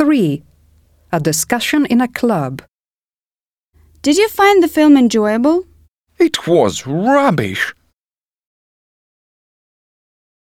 3. A discussion in a club. Did you find the film enjoyable? It was rubbish.